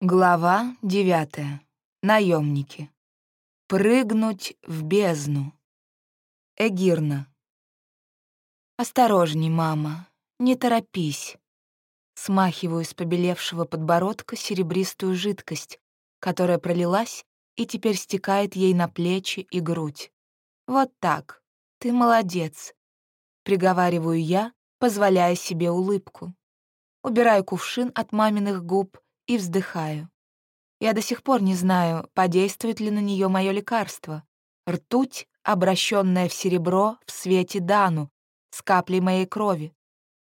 Глава девятая. Наемники. Прыгнуть в бездну. Эгирна. «Осторожней, мама, не торопись». Смахиваю с побелевшего подбородка серебристую жидкость, которая пролилась и теперь стекает ей на плечи и грудь. «Вот так. Ты молодец», — приговариваю я, позволяя себе улыбку. Убираю кувшин от маминых губ — и вздыхаю. Я до сих пор не знаю, подействует ли на нее мое лекарство. Ртуть, обращенная в серебро в свете Дану, с каплей моей крови.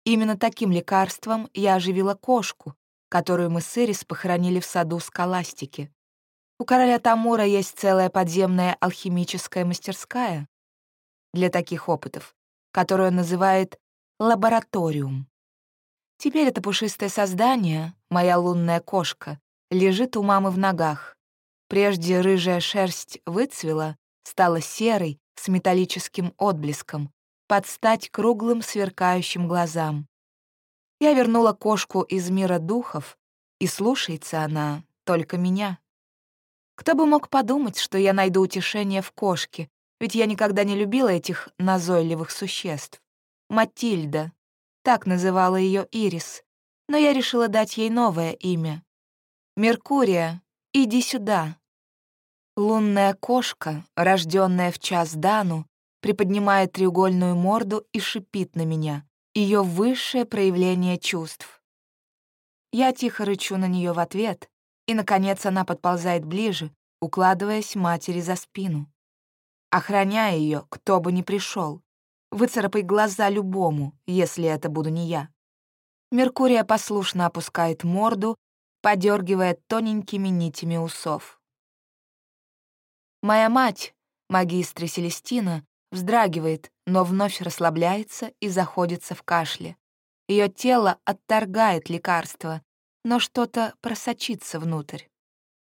Именно таким лекарством я оживила кошку, которую мы с Ирис похоронили в саду скаластики. У короля Тамура есть целая подземная алхимическая мастерская для таких опытов, которую он называет лабораториум. Теперь это пушистое создание, моя лунная кошка, лежит у мамы в ногах. Прежде рыжая шерсть выцвела, стала серой, с металлическим отблеском, под стать круглым сверкающим глазам. Я вернула кошку из мира духов, и слушается она только меня. Кто бы мог подумать, что я найду утешение в кошке, ведь я никогда не любила этих назойливых существ. Матильда, так называла ее Ирис, но я решила дать ей новое имя. «Меркурия, иди сюда». Лунная кошка, рожденная в час Дану, приподнимает треугольную морду и шипит на меня. Ее высшее проявление чувств. Я тихо рычу на нее в ответ, и, наконец, она подползает ближе, укладываясь матери за спину. Охраняя ее, кто бы ни пришел. Выцарапай глаза любому, если это буду не я. Меркурия послушно опускает морду, подергивая тоненькими нитями усов. Моя мать, магистра Селестина, вздрагивает, но вновь расслабляется и заходится в кашле. Ее тело отторгает лекарство, но что-то просочится внутрь.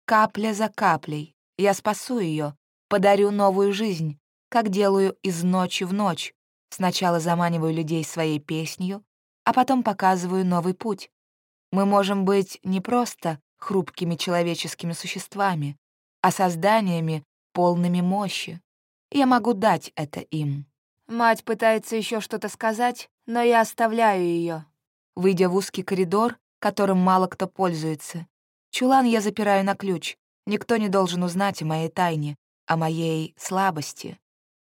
Капля за каплей. Я спасу ее, подарю новую жизнь, как делаю из ночи в ночь, Сначала заманиваю людей своей песнью, а потом показываю новый путь. Мы можем быть не просто хрупкими человеческими существами, а созданиями, полными мощи. Я могу дать это им. Мать пытается еще что-то сказать, но я оставляю ее. Выйдя в узкий коридор, которым мало кто пользуется, чулан я запираю на ключ. Никто не должен узнать о моей тайне, о моей слабости.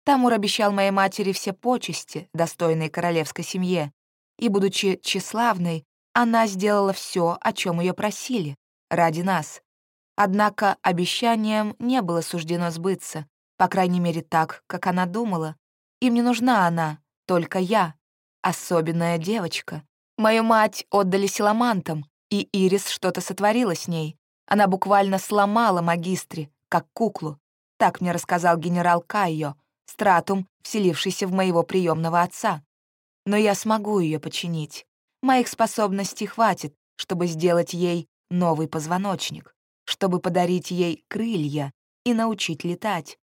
Тамур обещал моей матери все почести, достойные королевской семье, и, будучи тщеславной, она сделала все, о чем ее просили, ради нас. Однако обещаниям не было суждено сбыться, по крайней мере так, как она думала. Им не нужна она, только я, особенная девочка. Мою мать отдали силамантам, и Ирис что-то сотворила с ней. Она буквально сломала магистре, как куклу. Так мне рассказал генерал Кайо, стратум, вселившийся в моего приемного отца. Но я смогу ее починить. Моих способностей хватит, чтобы сделать ей новый позвоночник, чтобы подарить ей крылья и научить летать.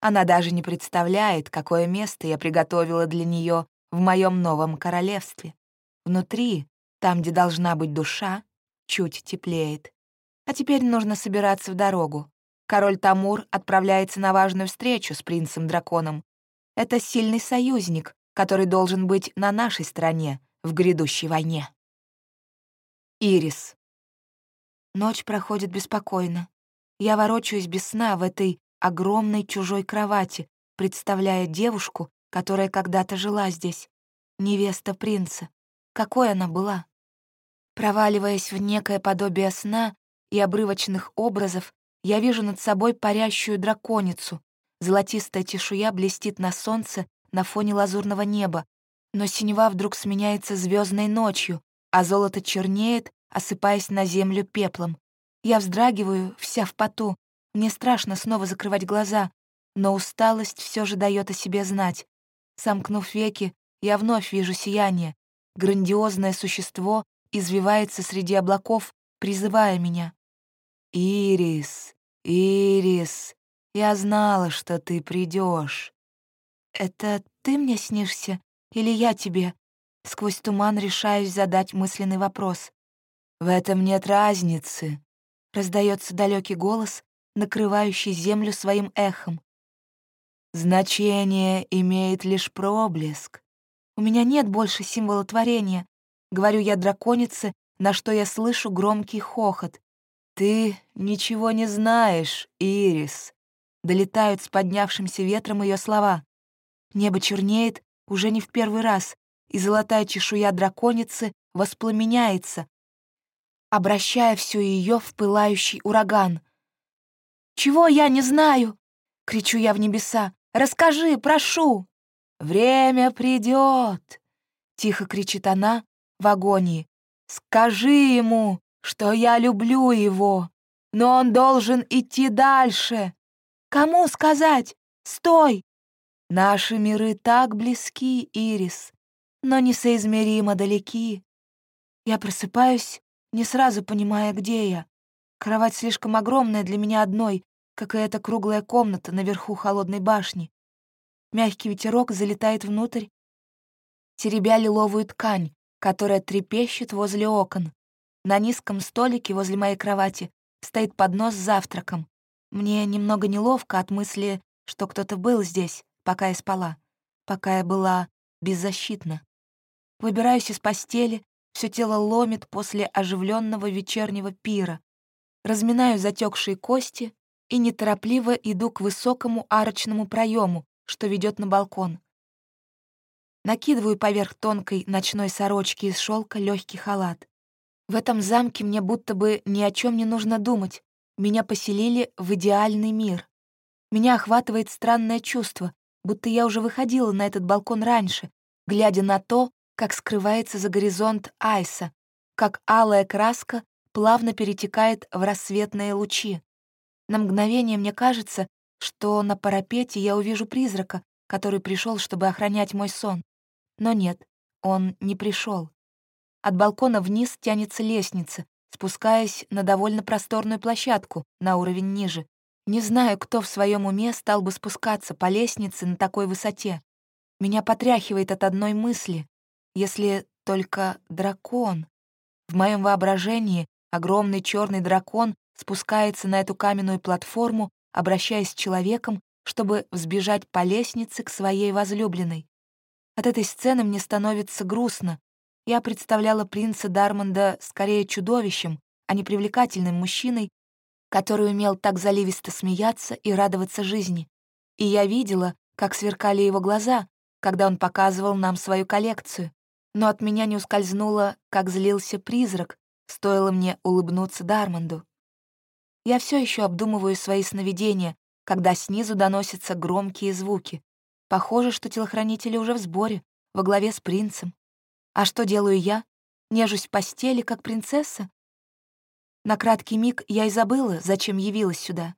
Она даже не представляет, какое место я приготовила для нее в моем новом королевстве. Внутри, там, где должна быть душа, чуть теплеет. А теперь нужно собираться в дорогу. Король Тамур отправляется на важную встречу с принцем-драконом. Это сильный союзник, который должен быть на нашей стороне в грядущей войне. Ирис. Ночь проходит беспокойно. Я ворочаюсь без сна в этой огромной чужой кровати, представляя девушку, которая когда-то жила здесь, невеста принца. Какой она была? Проваливаясь в некое подобие сна и обрывочных образов, я вижу над собой парящую драконицу. Золотистая чешуя блестит на солнце на фоне лазурного неба, но синева вдруг сменяется звездной ночью, а золото чернеет, осыпаясь на землю пеплом. Я вздрагиваю, вся в поту. Мне страшно снова закрывать глаза, но усталость все же дает о себе знать. Сомкнув веки, я вновь вижу сияние. Грандиозное существо извивается среди облаков, призывая меня. «Ирис, Ирис, я знала, что ты придешь. «Это ты мне снишься или я тебе?» Сквозь туман решаюсь задать мысленный вопрос. «В этом нет разницы. — раздается далекий голос, накрывающий землю своим эхом. «Значение имеет лишь проблеск. У меня нет больше символа творения», — говорю я драконице, на что я слышу громкий хохот. «Ты ничего не знаешь, Ирис», — долетают с поднявшимся ветром ее слова. Небо чернеет уже не в первый раз, и золотая чешуя драконицы воспламеняется, обращая всю ее в пылающий ураган. «Чего я не знаю?» — кричу я в небеса. «Расскажи, прошу!» «Время придет!» — тихо кричит она в агонии. «Скажи ему, что я люблю его, но он должен идти дальше!» «Кому сказать? Стой!» Наши миры так близки, Ирис, но несоизмеримо далеки. Я просыпаюсь не сразу понимая, где я. Кровать слишком огромная для меня одной, как и эта круглая комната наверху холодной башни. Мягкий ветерок залетает внутрь, теребя лиловую ткань, которая трепещет возле окон. На низком столике возле моей кровати стоит поднос с завтраком. Мне немного неловко от мысли, что кто-то был здесь, пока я спала, пока я была беззащитна. Выбираюсь из постели, все тело ломит после оживленного вечернего пира. Разминаю затекшие кости и неторопливо иду к высокому арочному проему, что ведет на балкон. Накидываю поверх тонкой ночной сорочки из шелка легкий халат. В этом замке мне будто бы ни о чем не нужно думать. Меня поселили в идеальный мир. Меня охватывает странное чувство, будто я уже выходила на этот балкон раньше, глядя на то, как скрывается за горизонт айса, как алая краска плавно перетекает в рассветные лучи. На мгновение мне кажется, что на парапете я увижу призрака, который пришел, чтобы охранять мой сон. Но нет, он не пришел. От балкона вниз тянется лестница, спускаясь на довольно просторную площадку на уровень ниже. Не знаю, кто в своем уме стал бы спускаться по лестнице на такой высоте. Меня потряхивает от одной мысли если только дракон. В моем воображении огромный черный дракон спускается на эту каменную платформу, обращаясь с человеком, чтобы взбежать по лестнице к своей возлюбленной. От этой сцены мне становится грустно. Я представляла принца Дармонда скорее чудовищем, а не привлекательным мужчиной, который умел так заливисто смеяться и радоваться жизни. И я видела, как сверкали его глаза, когда он показывал нам свою коллекцию но от меня не ускользнуло, как злился призрак, стоило мне улыбнуться Дармонду. Я все еще обдумываю свои сновидения, когда снизу доносятся громкие звуки. Похоже, что телохранители уже в сборе, во главе с принцем. А что делаю я? Нежусь в постели, как принцесса? На краткий миг я и забыла, зачем явилась сюда.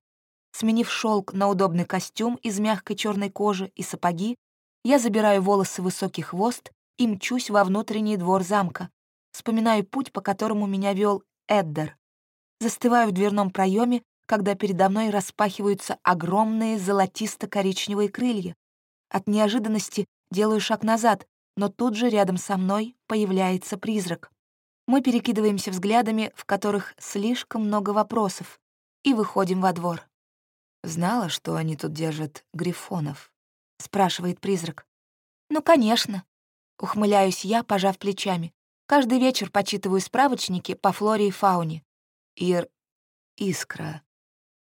Сменив шелк на удобный костюм из мягкой черной кожи и сапоги, я забираю волосы в высокий хвост и мчусь во внутренний двор замка. Вспоминаю путь, по которому меня вел Эддер. Застываю в дверном проеме, когда передо мной распахиваются огромные золотисто-коричневые крылья. От неожиданности делаю шаг назад, но тут же рядом со мной появляется призрак. Мы перекидываемся взглядами, в которых слишком много вопросов, и выходим во двор. «Знала, что они тут держат грифонов?» — спрашивает призрак. «Ну, конечно. Ухмыляюсь я, пожав плечами. Каждый вечер почитываю справочники по флоре и фауне. Ир... Искра.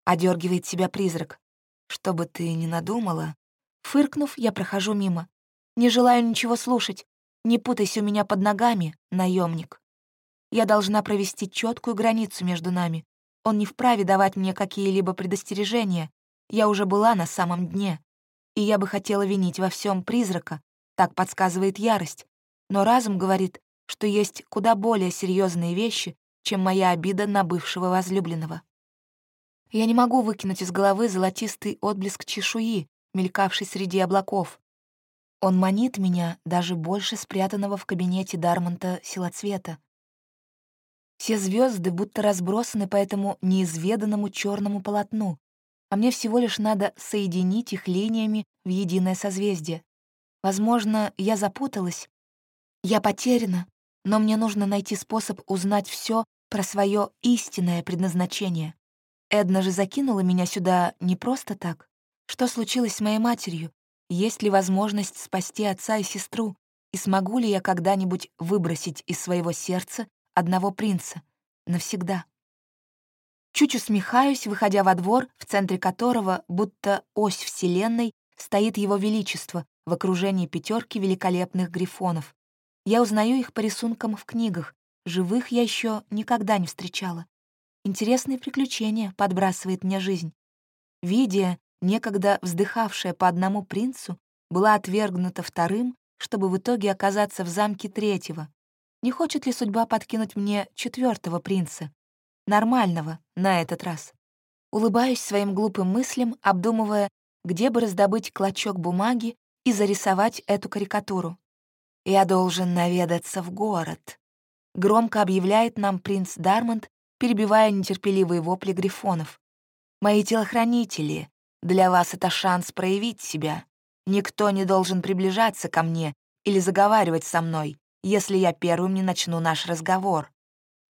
Одергивает себя призрак. Что бы ты ни надумала... Фыркнув, я прохожу мимо. Не желаю ничего слушать. Не путайся у меня под ногами, наемник. Я должна провести четкую границу между нами. Он не вправе давать мне какие-либо предостережения. Я уже была на самом дне. И я бы хотела винить во всем призрака, так подсказывает ярость. Но разум говорит, что есть куда более серьезные вещи, чем моя обида на бывшего возлюбленного. Я не могу выкинуть из головы золотистый отблеск чешуи, мелькавший среди облаков. Он манит меня даже больше спрятанного в кабинете Дармонта силоцвета. Все звезды будто разбросаны по этому неизведанному черному полотну, а мне всего лишь надо соединить их линиями в единое созвездие. Возможно, я запуталась. Я потеряна, но мне нужно найти способ узнать все про свое истинное предназначение. Эдна же закинула меня сюда не просто так. Что случилось с моей матерью? Есть ли возможность спасти отца и сестру? И смогу ли я когда-нибудь выбросить из своего сердца одного принца? Навсегда. Чуть усмехаюсь, выходя во двор, в центре которого, будто ось Вселенной, стоит его величество в окружении пятерки великолепных грифонов. Я узнаю их по рисункам в книгах. Живых я еще никогда не встречала. Интересные приключения подбрасывает мне жизнь. Видия, некогда вздыхавшая по одному принцу, была отвергнута вторым, чтобы в итоге оказаться в замке третьего. Не хочет ли судьба подкинуть мне четвертого принца? Нормального на этот раз. Улыбаюсь своим глупым мыслям, обдумывая, где бы раздобыть клочок бумаги и зарисовать эту карикатуру. «Я должен наведаться в город», — громко объявляет нам принц Дармонд, перебивая нетерпеливые вопли грифонов. «Мои телохранители, для вас это шанс проявить себя. Никто не должен приближаться ко мне или заговаривать со мной, если я первым не начну наш разговор.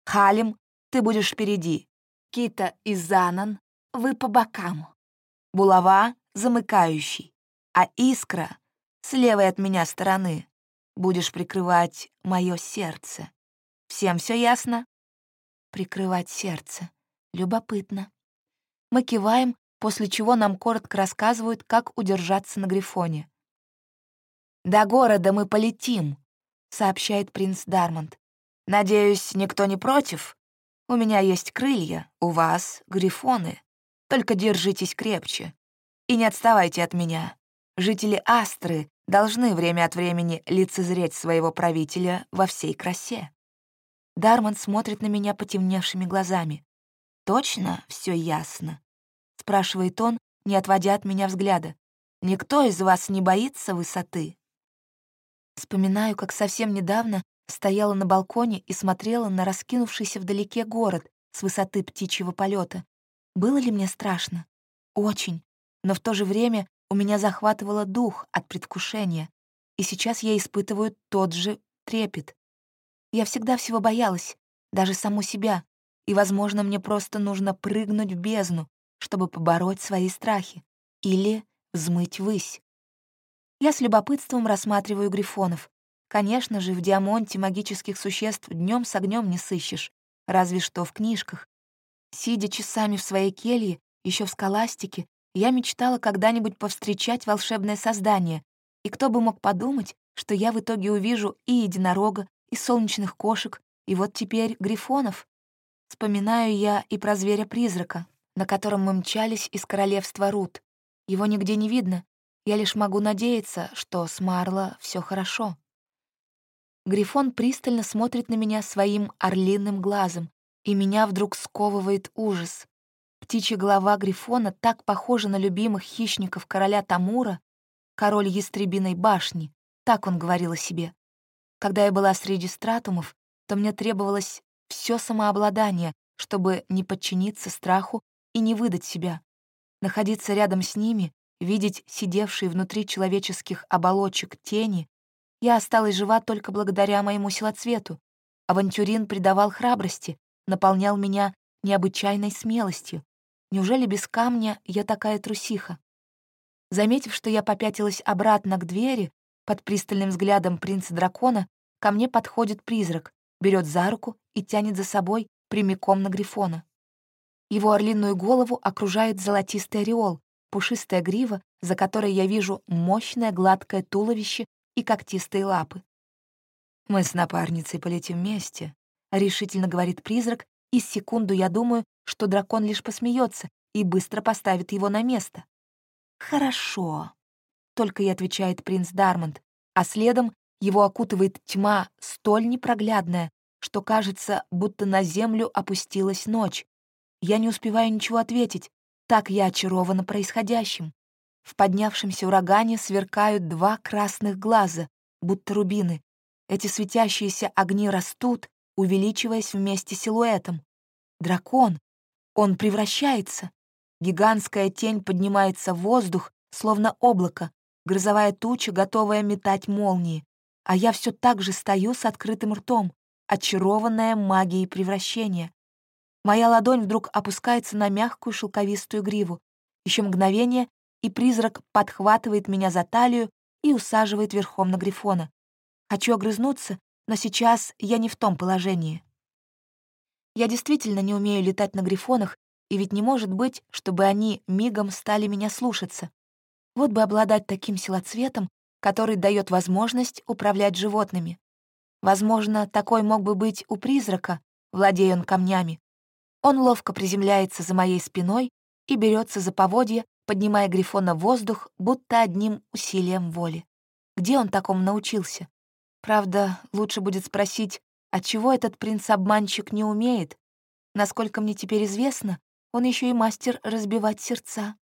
Халим, ты будешь впереди. Кита и Занан, вы по бокам. Булава — замыкающий, а Искра — с левой от меня стороны. Будешь прикрывать мое сердце. Всем все ясно? Прикрывать сердце. Любопытно. Мы киваем, после чего нам коротко рассказывают, как удержаться на Грифоне. «До города мы полетим», — сообщает принц Дармонд. «Надеюсь, никто не против? У меня есть крылья, у вас — грифоны. Только держитесь крепче. И не отставайте от меня. Жители Астры должны время от времени лицезреть своего правителя во всей красе». Дармонд смотрит на меня потемневшими глазами. «Точно все ясно?» — спрашивает он, не отводя от меня взгляда. «Никто из вас не боится высоты?» Вспоминаю, как совсем недавно стояла на балконе и смотрела на раскинувшийся вдалеке город с высоты птичьего полета. Было ли мне страшно? Очень. Но в то же время у меня захватывало дух от предвкушения. И сейчас я испытываю тот же трепет. Я всегда всего боялась, даже саму себя. И, возможно, мне просто нужно прыгнуть в бездну, чтобы побороть свои страхи. Или взмыть ввысь. Я с любопытством рассматриваю грифонов. Конечно же, в Диамонте магических существ днем с огнем не сыщешь, разве что в книжках. Сидя часами в своей келье, еще в скаластике, я мечтала когда-нибудь повстречать волшебное создание, и кто бы мог подумать, что я в итоге увижу и единорога, и солнечных кошек, и вот теперь грифонов. Вспоминаю я и про зверя-призрака, на котором мы мчались из королевства Рут. Его нигде не видно, я лишь могу надеяться, что с Марло все хорошо. Грифон пристально смотрит на меня своим орлиным глазом, и меня вдруг сковывает ужас. Птичья голова Грифона так похожа на любимых хищников короля Тамура, король Ястребиной башни, так он говорил о себе. Когда я была среди стратумов, то мне требовалось все самообладание, чтобы не подчиниться страху и не выдать себя. Находиться рядом с ними видеть сидевшие внутри человеческих оболочек тени, я осталась жива только благодаря моему силоцвету. Авантюрин придавал храбрости, наполнял меня необычайной смелостью. Неужели без камня я такая трусиха? Заметив, что я попятилась обратно к двери, под пристальным взглядом принца-дракона, ко мне подходит призрак, берет за руку и тянет за собой прямиком на Грифона. Его орлиную голову окружает золотистый ореол, пушистая грива, за которой я вижу мощное гладкое туловище и когтистые лапы. «Мы с напарницей полетим вместе», — решительно говорит призрак, и секунду я думаю, что дракон лишь посмеется и быстро поставит его на место. «Хорошо», — только и отвечает принц Дармонд, а следом его окутывает тьма столь непроглядная, что кажется, будто на землю опустилась ночь. Я не успеваю ничего ответить, так я очарована происходящим. В поднявшемся урагане сверкают два красных глаза, будто рубины. Эти светящиеся огни растут, увеличиваясь вместе силуэтом. Дракон. Он превращается. Гигантская тень поднимается в воздух, словно облако, грозовая туча, готовая метать молнии. А я все так же стою с открытым ртом. очарованная магией превращения. Моя ладонь вдруг опускается на мягкую шелковистую гриву. Еще мгновение, и призрак подхватывает меня за талию и усаживает верхом на Грифона. Хочу огрызнуться, но сейчас я не в том положении. Я действительно не умею летать на Грифонах, и ведь не может быть, чтобы они мигом стали меня слушаться. Вот бы обладать таким силоцветом, который дает возможность управлять животными. Возможно, такой мог бы быть у призрака, владея он камнями. Он ловко приземляется за моей спиной и берется за поводья, поднимая Грифона в воздух, будто одним усилием воли. Где он такому научился? Правда, лучше будет спросить, отчего этот принц-обманщик не умеет? Насколько мне теперь известно, он еще и мастер разбивать сердца.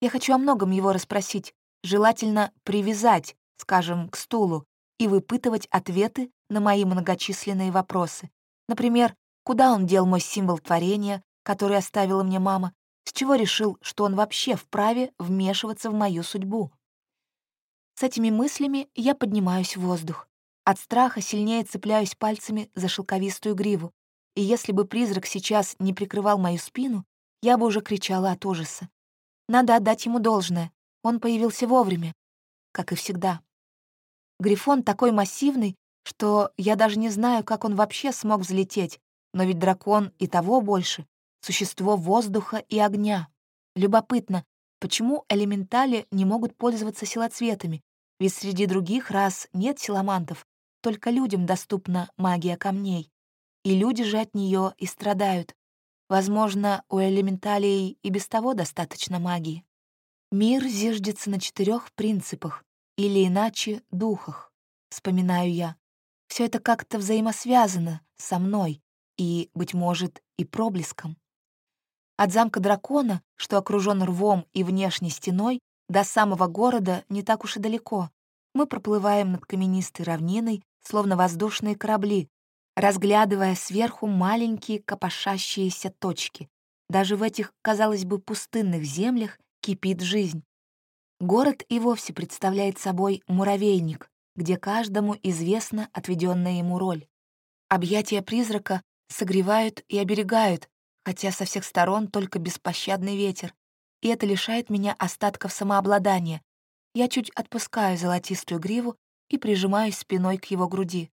Я хочу о многом его расспросить, желательно привязать, скажем, к стулу, и выпытывать ответы на мои многочисленные вопросы. Например, куда он дел мой символ творения, который оставила мне мама, с чего решил, что он вообще вправе вмешиваться в мою судьбу. С этими мыслями я поднимаюсь в воздух. От страха сильнее цепляюсь пальцами за шелковистую гриву, и если бы призрак сейчас не прикрывал мою спину, я бы уже кричала от ужаса. Надо отдать ему должное. Он появился вовремя, как и всегда. Грифон такой массивный, что я даже не знаю, как он вообще смог взлететь, но ведь дракон и того больше — существо воздуха и огня. Любопытно, почему элементали не могут пользоваться силоцветами, ведь среди других рас нет силамантов, только людям доступна магия камней, и люди же от нее и страдают. Возможно, у элементалей и без того достаточно магии. Мир зиждется на четырех принципах, или иначе духах, вспоминаю я. Все это как-то взаимосвязано со мной и, быть может, и проблеском. От замка дракона, что окружен рвом и внешней стеной, до самого города не так уж и далеко. Мы проплываем над каменистой равниной, словно воздушные корабли, разглядывая сверху маленькие копошащиеся точки. Даже в этих, казалось бы, пустынных землях кипит жизнь. Город и вовсе представляет собой муравейник, где каждому известна отведенная ему роль. Объятия призрака согревают и оберегают, хотя со всех сторон только беспощадный ветер, и это лишает меня остатков самообладания. Я чуть отпускаю золотистую гриву и прижимаюсь спиной к его груди.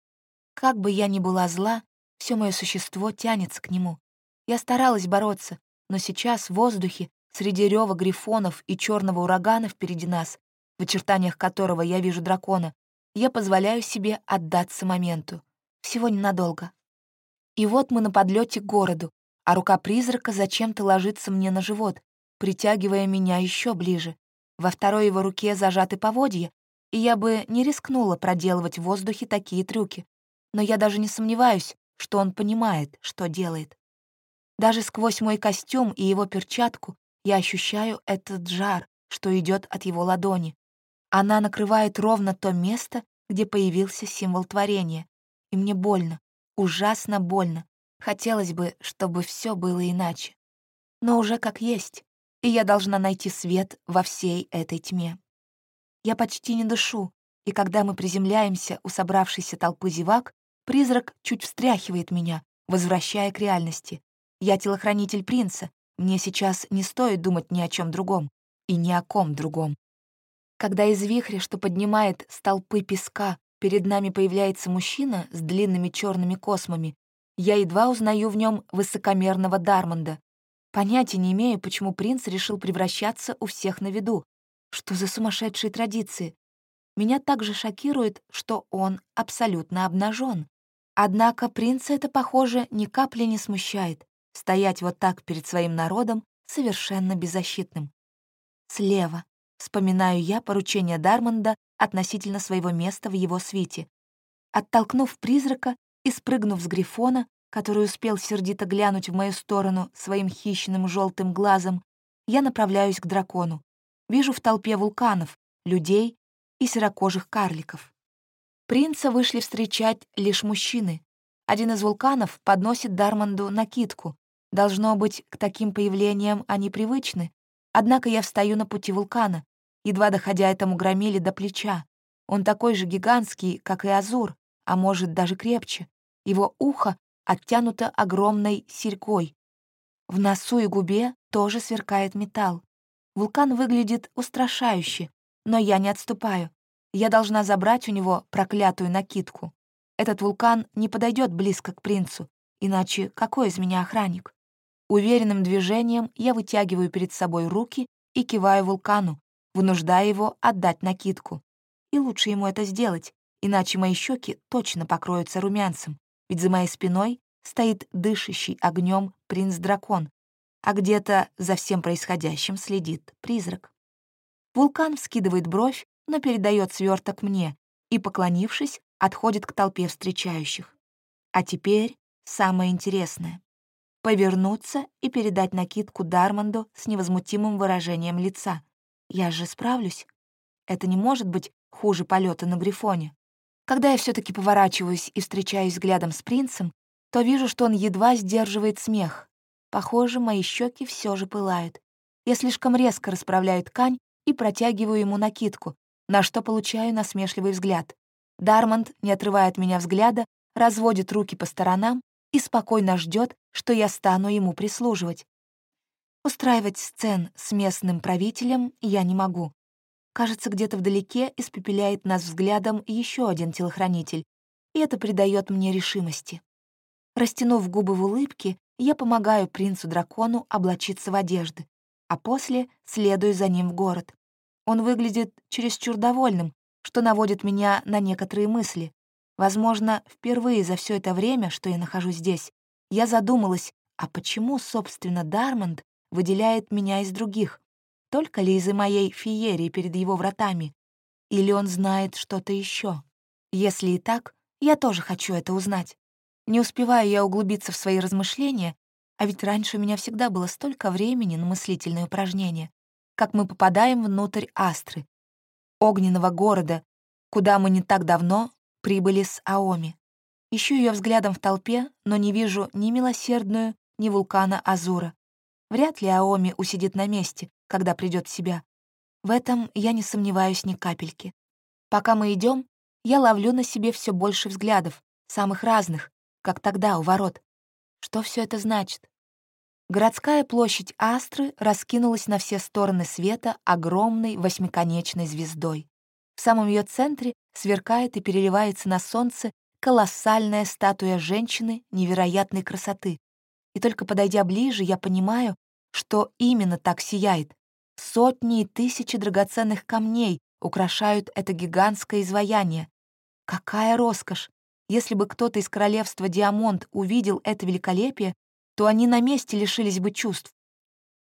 Как бы я ни была зла, все мое существо тянется к нему. Я старалась бороться, но сейчас в воздухе Среди рева грифонов и черного урагана впереди нас, в очертаниях которого я вижу дракона, я позволяю себе отдаться моменту. Всего ненадолго. И вот мы на подлете к городу, а рука призрака зачем-то ложится мне на живот, притягивая меня еще ближе. Во второй его руке зажаты поводья, и я бы не рискнула проделывать в воздухе такие трюки. Но я даже не сомневаюсь, что он понимает, что делает. Даже сквозь мой костюм и его перчатку я ощущаю этот жар, что идет от его ладони. Она накрывает ровно то место, где появился символ творения. И мне больно, ужасно больно. Хотелось бы, чтобы все было иначе. Но уже как есть, и я должна найти свет во всей этой тьме. Я почти не дышу, и когда мы приземляемся у собравшейся толпы зевак, призрак чуть встряхивает меня, возвращая к реальности. Я телохранитель принца, мне сейчас не стоит думать ни о чем другом и ни о ком другом. Когда из вихря, что поднимает столпы песка, перед нами появляется мужчина с длинными черными космами, я едва узнаю в нем высокомерного Дармонда. Понятия не имею, почему принц решил превращаться у всех на виду. Что за сумасшедшие традиции? Меня также шокирует, что он абсолютно обнажен. Однако принца это, похоже, ни капли не смущает стоять вот так перед своим народом совершенно беззащитным. Слева. Вспоминаю я поручение Дармонда относительно своего места в его свите. Оттолкнув призрака и спрыгнув с грифона, который успел сердито глянуть в мою сторону своим хищным желтым глазом, я направляюсь к дракону. Вижу в толпе вулканов, людей и серокожих карликов. Принца вышли встречать лишь мужчины. Один из вулканов подносит Дармонду накидку, Должно быть, к таким появлениям они привычны. Однако я встаю на пути вулкана, едва доходя этому громиле до плеча. Он такой же гигантский, как и Азур, а может, даже крепче. Его ухо оттянуто огромной серьгой. В носу и губе тоже сверкает металл. Вулкан выглядит устрашающе, но я не отступаю. Я должна забрать у него проклятую накидку. Этот вулкан не подойдет близко к принцу, иначе какой из меня охранник? Уверенным движением я вытягиваю перед собой руки и киваю вулкану, вынуждая его отдать накидку. И лучше ему это сделать, иначе мои щеки точно покроются румянцем, ведь за моей спиной стоит дышащий огнем принц-дракон, а где-то за всем происходящим следит призрак. Вулкан вскидывает бровь, но передает сверток мне и, поклонившись, отходит к толпе встречающих. А теперь самое интересное — повернуться и передать накидку Дармонду с невозмутимым выражением лица. Я же справлюсь. Это не может быть хуже полета на Грифоне. Когда я все таки поворачиваюсь и встречаюсь взглядом с принцем, то вижу, что он едва сдерживает смех. Похоже, мои щеки все же пылают. Я слишком резко расправляю ткань и протягиваю ему накидку, на что получаю насмешливый взгляд. Дармонд, не отрывая от меня взгляда, разводит руки по сторонам и спокойно ждет, что я стану ему прислуживать. Устраивать сцен с местным правителем я не могу. Кажется, где-то вдалеке испепеляет нас взглядом еще один телохранитель, и это придает мне решимости. Растянув губы в улыбке, я помогаю принцу-дракону облачиться в одежды, а после следую за ним в город. Он выглядит чересчур довольным, что наводит меня на некоторые мысли. Возможно, впервые за все это время, что я нахожусь здесь, я задумалась, а почему, собственно, Дармонд выделяет меня из других? Только ли из-за моей феерии перед его вратами? Или он знает что-то еще? Если и так, я тоже хочу это узнать. Не успеваю я углубиться в свои размышления, а ведь раньше у меня всегда было столько времени на мыслительные упражнения, как мы попадаем внутрь Астры, огненного города, куда мы не так давно прибыли с Аоми. Ищу ее взглядом в толпе, но не вижу ни милосердную, ни вулкана Азура. Вряд ли Аоми усидит на месте, когда придет в себя. В этом я не сомневаюсь ни капельки. Пока мы идем, я ловлю на себе все больше взглядов, самых разных, как тогда у ворот. Что все это значит? Городская площадь Астры раскинулась на все стороны света огромной восьмиконечной звездой. В самом ее центре сверкает и переливается на солнце колоссальная статуя женщины невероятной красоты. И только подойдя ближе, я понимаю, что именно так сияет. Сотни и тысячи драгоценных камней украшают это гигантское изваяние. Какая роскошь! Если бы кто-то из королевства Диамонт увидел это великолепие, то они на месте лишились бы чувств.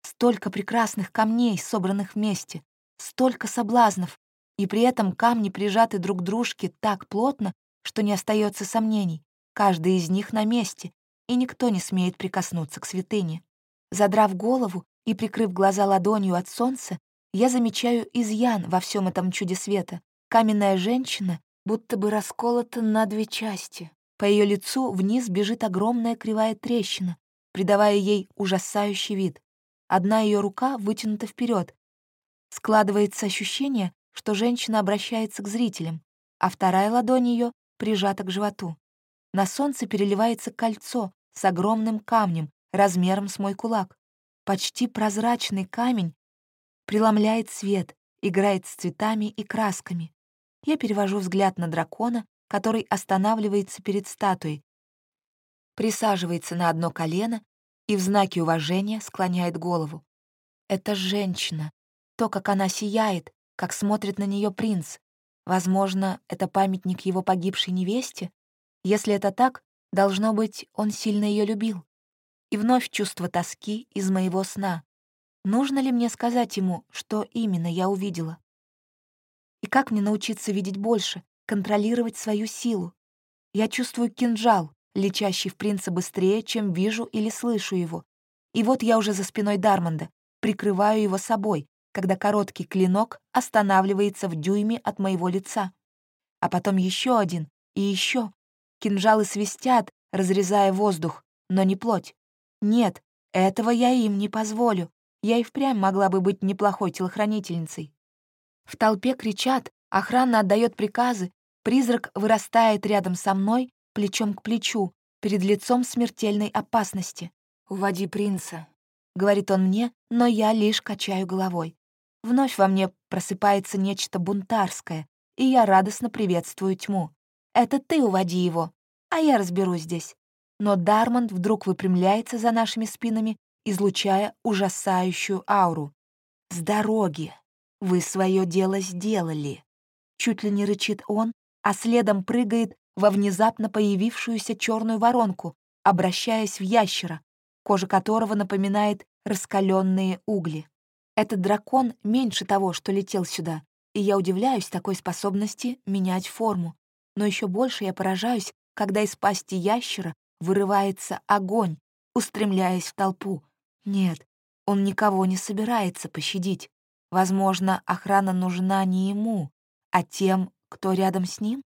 Столько прекрасных камней, собранных вместе, столько соблазнов, и при этом камни прижаты друг к дружке так плотно, что не остается сомнений. Каждый из них на месте, и никто не смеет прикоснуться к святыне. Задрав голову и прикрыв глаза ладонью от солнца, я замечаю изъян во всем этом чуде света. Каменная женщина будто бы расколота на две части. По ее лицу вниз бежит огромная кривая трещина, придавая ей ужасающий вид. Одна ее рука вытянута вперед. Складывается ощущение, что женщина обращается к зрителям, а вторая ладонь ее прижата к животу. На солнце переливается кольцо с огромным камнем, размером с мой кулак. Почти прозрачный камень преломляет свет, играет с цветами и красками. Я перевожу взгляд на дракона, который останавливается перед статуей, присаживается на одно колено и в знаке уважения склоняет голову. Это женщина. То, как она сияет, как смотрит на нее принц. Возможно, это памятник его погибшей невесте? Если это так, должно быть, он сильно ее любил. И вновь чувство тоски из моего сна. Нужно ли мне сказать ему, что именно я увидела? И как мне научиться видеть больше, контролировать свою силу? Я чувствую кинжал, летящий в принца быстрее, чем вижу или слышу его. И вот я уже за спиной Дармонда, прикрываю его собой, когда короткий клинок останавливается в дюйме от моего лица. А потом еще один и еще. Кинжалы свистят, разрезая воздух, но не плоть. Нет, этого я им не позволю. Я и впрямь могла бы быть неплохой телохранительницей. В толпе кричат, охрана отдает приказы, призрак вырастает рядом со мной, плечом к плечу, перед лицом смертельной опасности. «Уводи принца», — говорит он мне, но я лишь качаю головой. Вновь во мне просыпается нечто бунтарское, и я радостно приветствую тьму. «Это ты уводи его, а я разберусь здесь». Но Дармонд вдруг выпрямляется за нашими спинами, излучая ужасающую ауру. «С дороги! Вы свое дело сделали!» Чуть ли не рычит он, а следом прыгает во внезапно появившуюся черную воронку, обращаясь в ящера, кожа которого напоминает раскаленные угли. Этот дракон меньше того, что летел сюда, и я удивляюсь такой способности менять форму. Но еще больше я поражаюсь, когда из пасти ящера вырывается огонь, устремляясь в толпу. Нет, он никого не собирается пощадить. Возможно, охрана нужна не ему, а тем, кто рядом с ним?